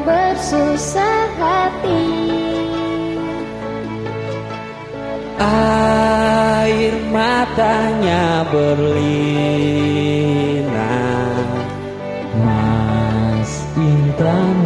Bersusah hati. Air matanya berlinang Mas intamu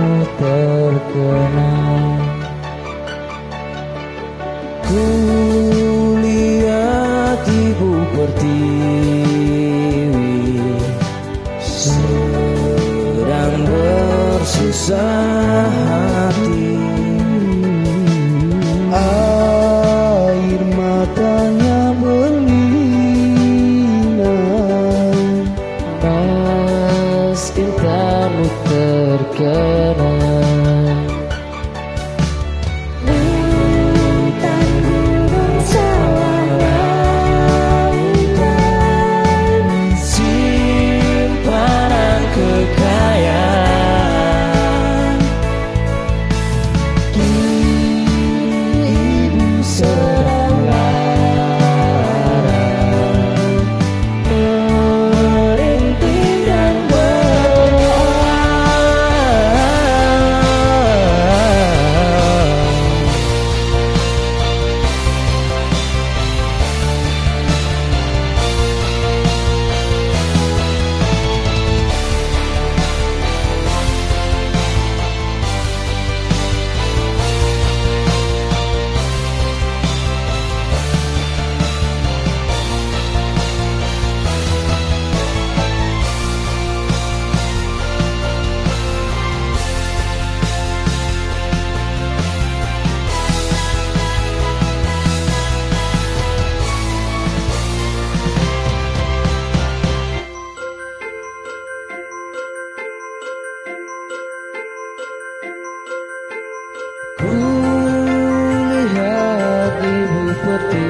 por.